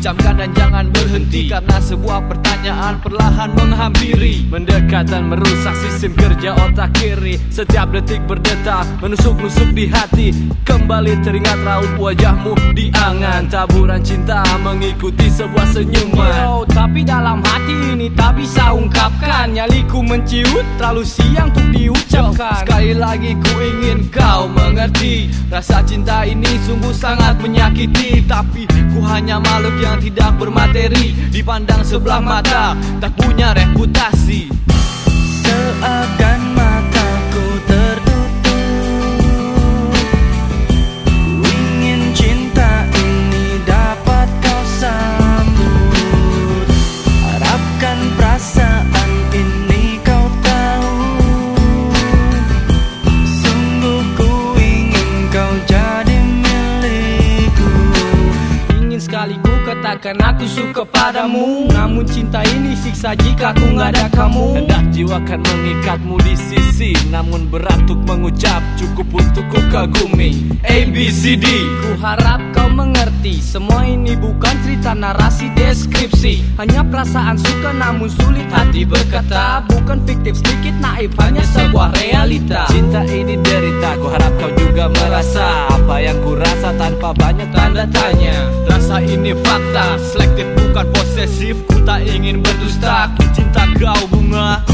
Camkan dan jangan berhenti Karena sebuah pertanyaan perlahan menghampiri. Mendekat dan merusak sistem kerja otak kiri. Setiap detik berdetak menusuk-nusuk di hati. Kembali teringat raut wajahmu di angan. Taburan cinta mengikuti sebuah senyuman. Yo, tapi dalam hati ini tak bisa ungkapkan. Nyaliku menciut terlalu siang untuk diucapkan Sekali lagi ku ingin kau mengerti. Rasa cinta ini sungguh sangat menyakiti. Tapi ku hanya makhluk yang tidak bermateri. Dipandang sebelah mata tak punya reputasi. Seakan Sekali ku katakan aku suka padamu. Namun cinta ini siksa jika ku nggak ada kamu. Hendak jiwa kan mengikatmu di sisi Namun berat untuk mengucap. Cukup untuk ku kagumi. A, B, C, D. Ku harap kau mengerti Semua ini bukan cerita narasi deskripsi. Hanya perasaan suka namun sulit hati berkata. Bukan fiktif sedikit naif hanya sebuah realita. Cinta ini derita Ku harap kau juga merasa. Apa yang ku rasa tanpa banyak tanda tanya Rasa ini fakta. Selektif bukan posesif. Ku tak ingin berdusta. Cinta kau bunga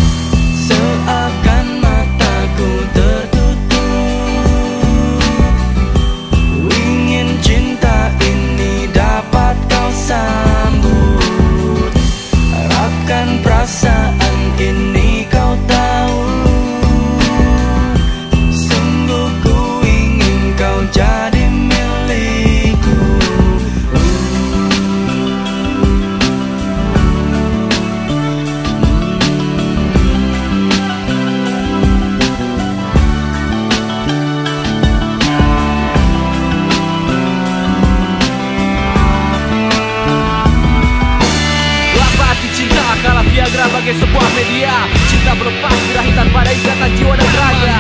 Viagra bagai sebuah media. Cinta berlepas birahi tanpa ikatan jiwa dan raga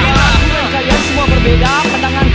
kalian semua berbeda Pandanganku